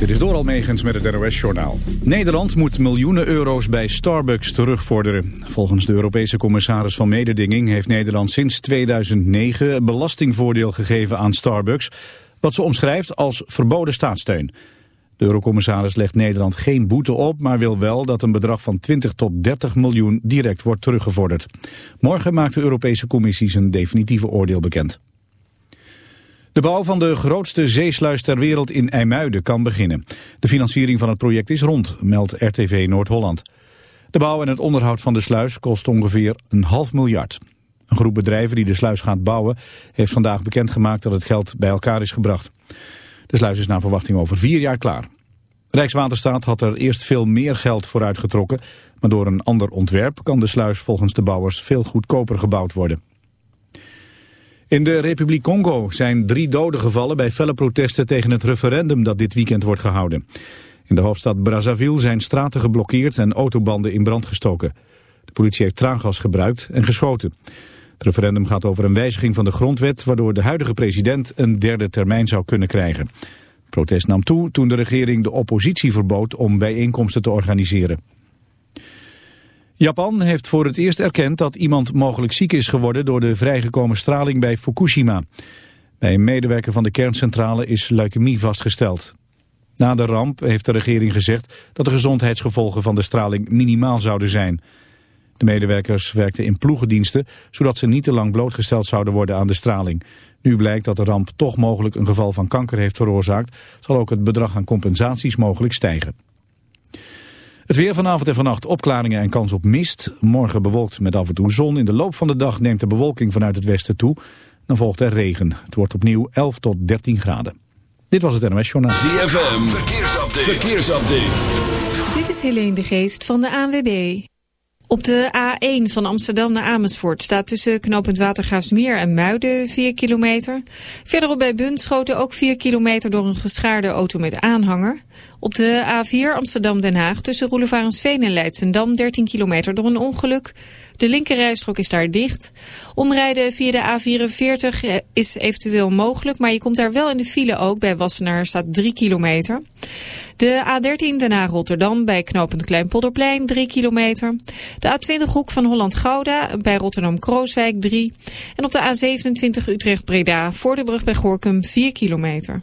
Dit is door Almegens met het NOS-journaal. Nederland moet miljoenen euro's bij Starbucks terugvorderen. Volgens de Europese commissaris van Mededinging heeft Nederland sinds 2009 een belastingvoordeel gegeven aan Starbucks, wat ze omschrijft als verboden staatssteun. De eurocommissaris legt Nederland geen boete op, maar wil wel dat een bedrag van 20 tot 30 miljoen direct wordt teruggevorderd. Morgen maakt de Europese Commissie zijn definitieve oordeel bekend. De bouw van de grootste zeesluis ter wereld in IJmuiden kan beginnen. De financiering van het project is rond, meldt RTV Noord-Holland. De bouw en het onderhoud van de sluis kost ongeveer een half miljard. Een groep bedrijven die de sluis gaat bouwen heeft vandaag bekendgemaakt dat het geld bij elkaar is gebracht. De sluis is naar verwachting over vier jaar klaar. Rijkswaterstaat had er eerst veel meer geld voor uitgetrokken, maar door een ander ontwerp kan de sluis volgens de bouwers veel goedkoper gebouwd worden. In de Republiek Congo zijn drie doden gevallen bij felle protesten tegen het referendum dat dit weekend wordt gehouden. In de hoofdstad Brazzaville zijn straten geblokkeerd en autobanden in brand gestoken. De politie heeft traangas gebruikt en geschoten. Het referendum gaat over een wijziging van de grondwet... waardoor de huidige president een derde termijn zou kunnen krijgen. Het protest nam toe toen de regering de oppositie verbood om bijeenkomsten te organiseren. Japan heeft voor het eerst erkend dat iemand mogelijk ziek is geworden door de vrijgekomen straling bij Fukushima. Bij een medewerker van de kerncentrale is leukemie vastgesteld. Na de ramp heeft de regering gezegd dat de gezondheidsgevolgen van de straling minimaal zouden zijn. De medewerkers werkten in ploegendiensten, zodat ze niet te lang blootgesteld zouden worden aan de straling. Nu blijkt dat de ramp toch mogelijk een geval van kanker heeft veroorzaakt, zal ook het bedrag aan compensaties mogelijk stijgen. Het weer vanavond en vannacht opklaringen en kans op mist. Morgen bewolkt met af en toe zon. In de loop van de dag neemt de bewolking vanuit het westen toe. Dan volgt er regen. Het wordt opnieuw 11 tot 13 graden. Dit was het NMS Journaal. ZFM, verkeersupdate. verkeersupdate. Dit is Helene de Geest van de ANWB. Op de A1 van Amsterdam naar Amersfoort staat tussen knooppunt Watergraafsmeer en Muiden 4 kilometer. Verderop bij Bunschoten ook 4 kilometer door een geschaarde auto met aanhanger. Op de A4 Amsterdam-Den Haag tussen Roelevarensveen en Leidsendam 13 kilometer door een ongeluk. De linkerrijstrook is daar dicht. Omrijden via de A44 is eventueel mogelijk, maar je komt daar wel in de file ook. Bij Wassenaar staat 3 kilometer. De A13 Den Haag-Rotterdam bij knooppunt Kleinpolderplein 3 kilometer. De A20 Hoek van Holland-Gouda bij Rotterdam-Krooswijk 3. En op de A27 Utrecht-Breda voor de brug bij Gorkum 4 kilometer.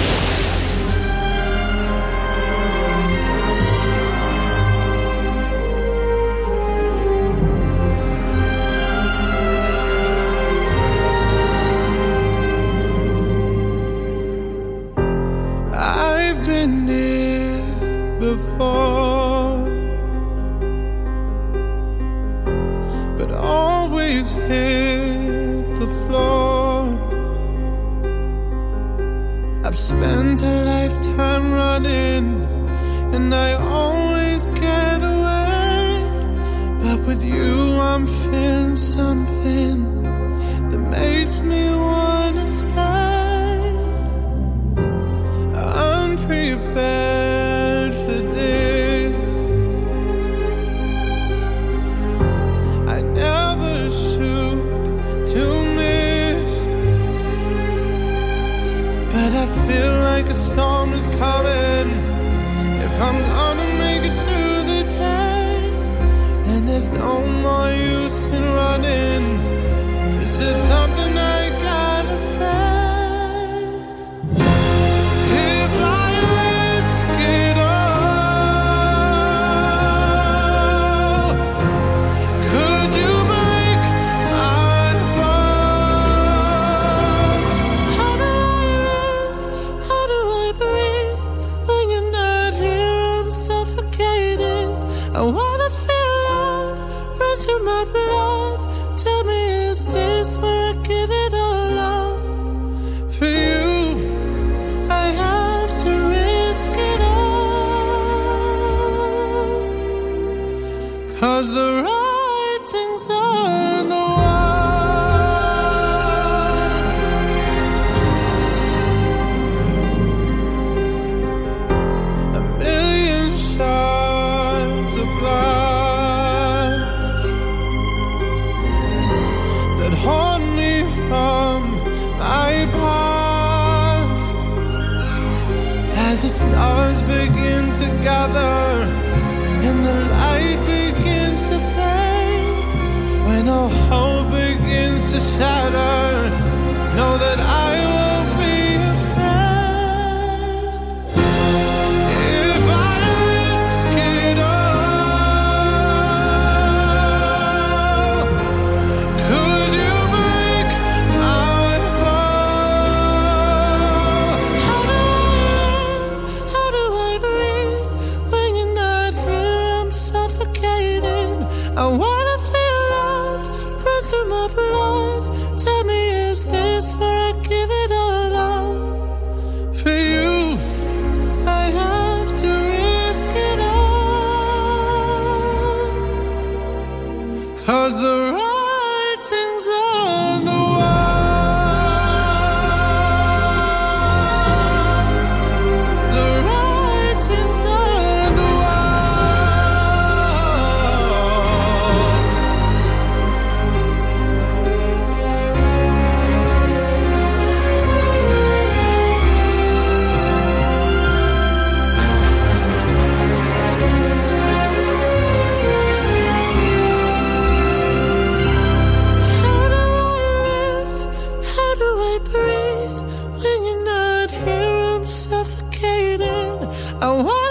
Cause the writing's on the wall. A million shards of glass that haunt me from my past as the stars begin to gather. when our hope begins to shatter, know that I. Oh, I want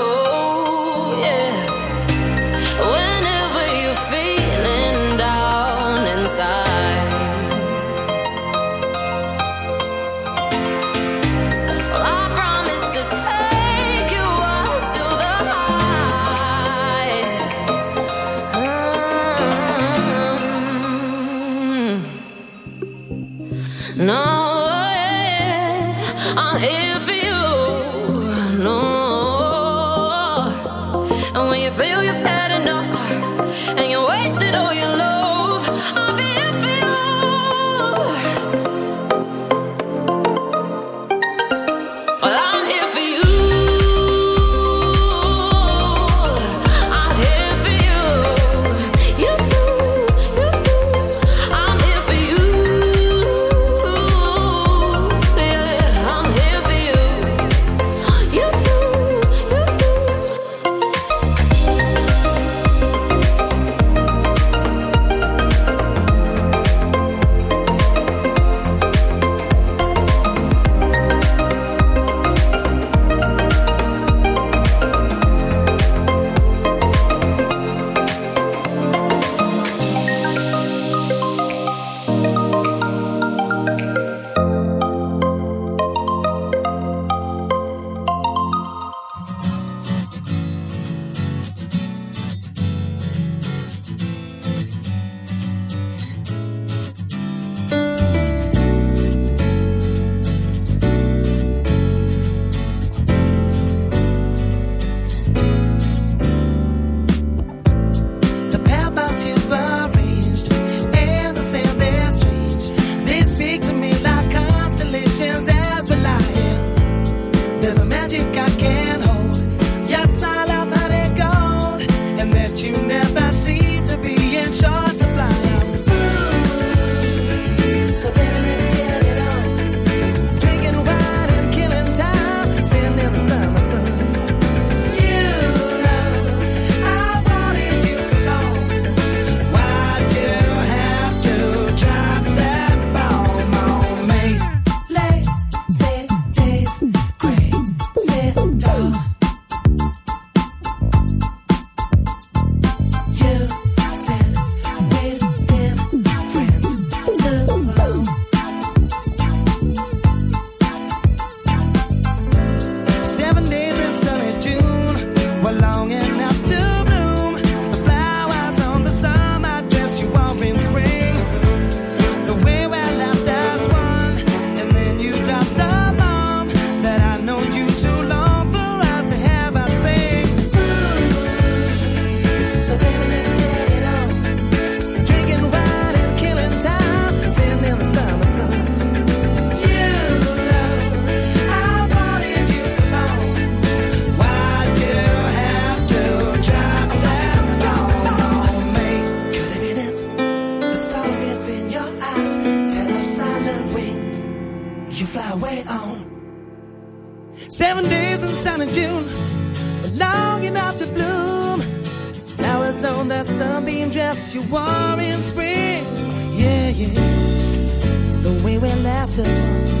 after one.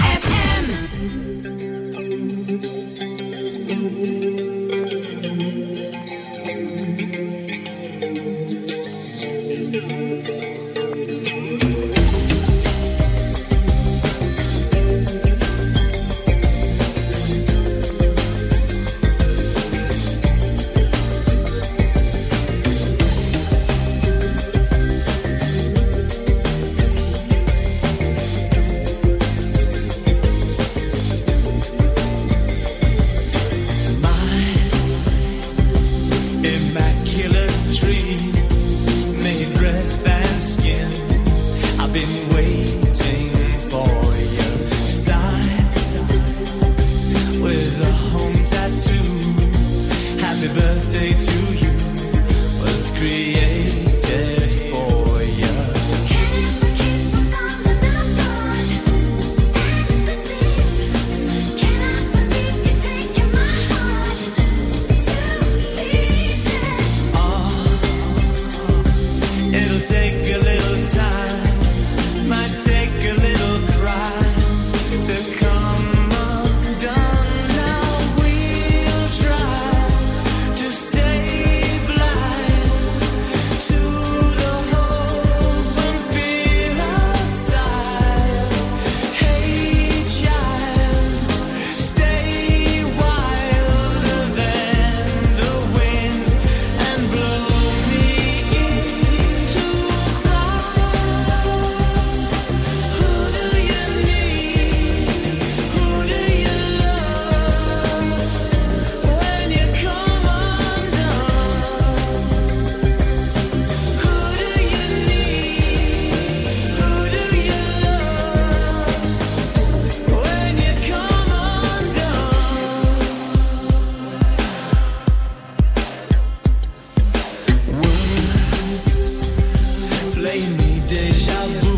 deja vu,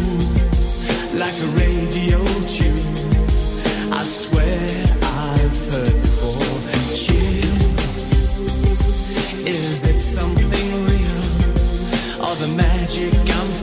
like a radio tune. I swear I've heard before. Is it something real, or the magic I'm?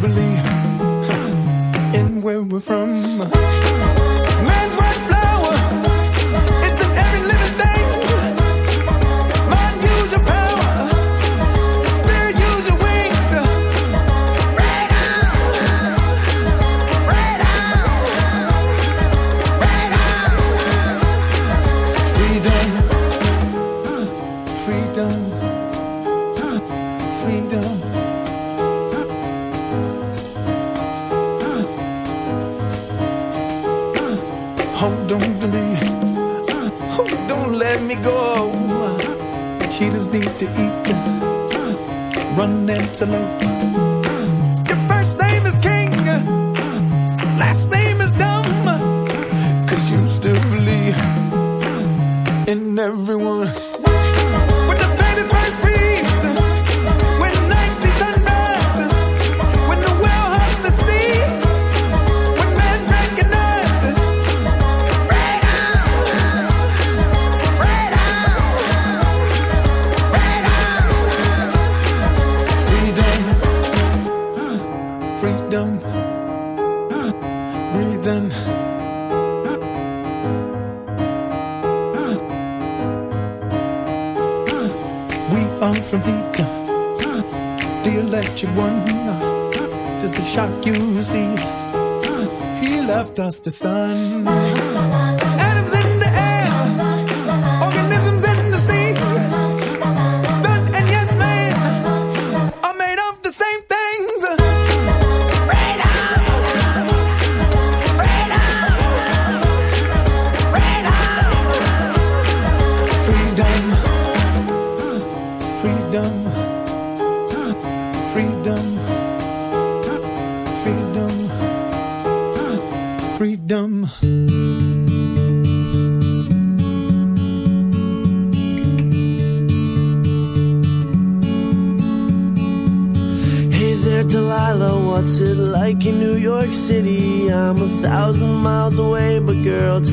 believe in where we're from.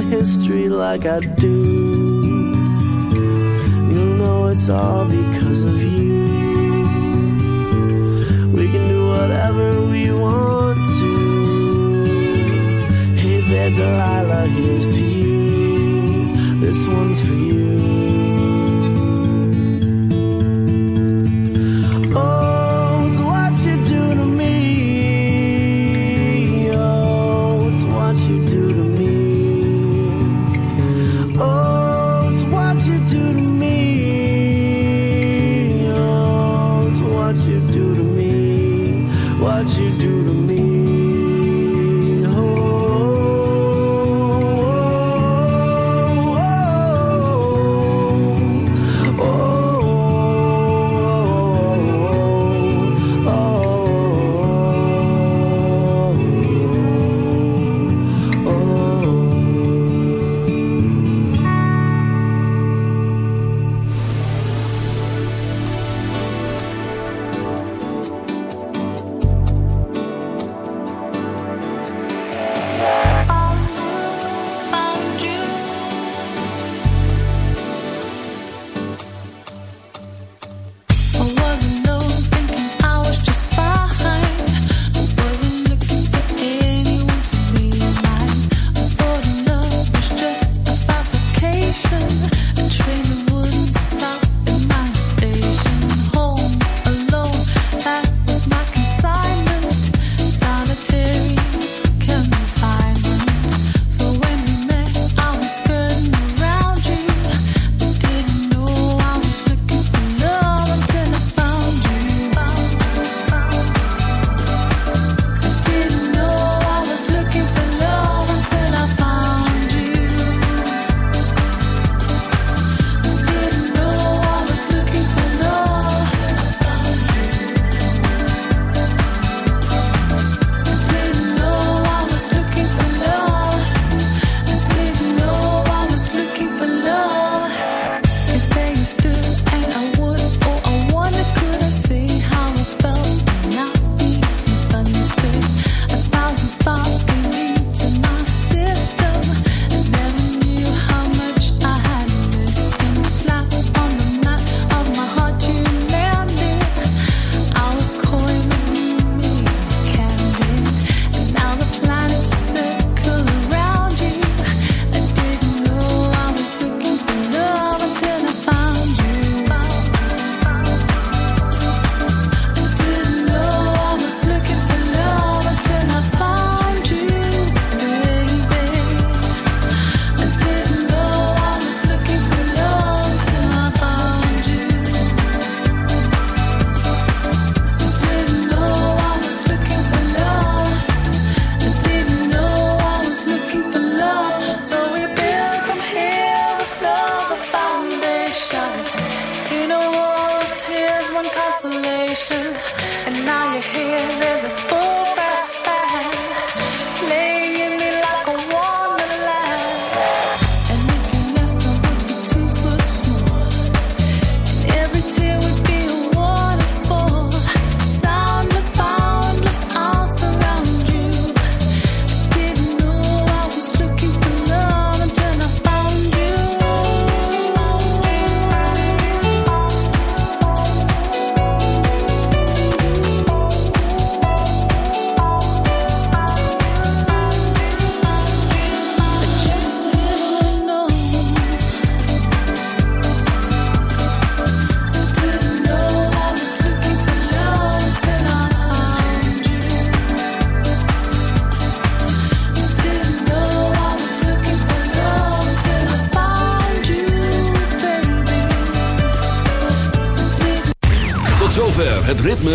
history like I do. You'll know it's all because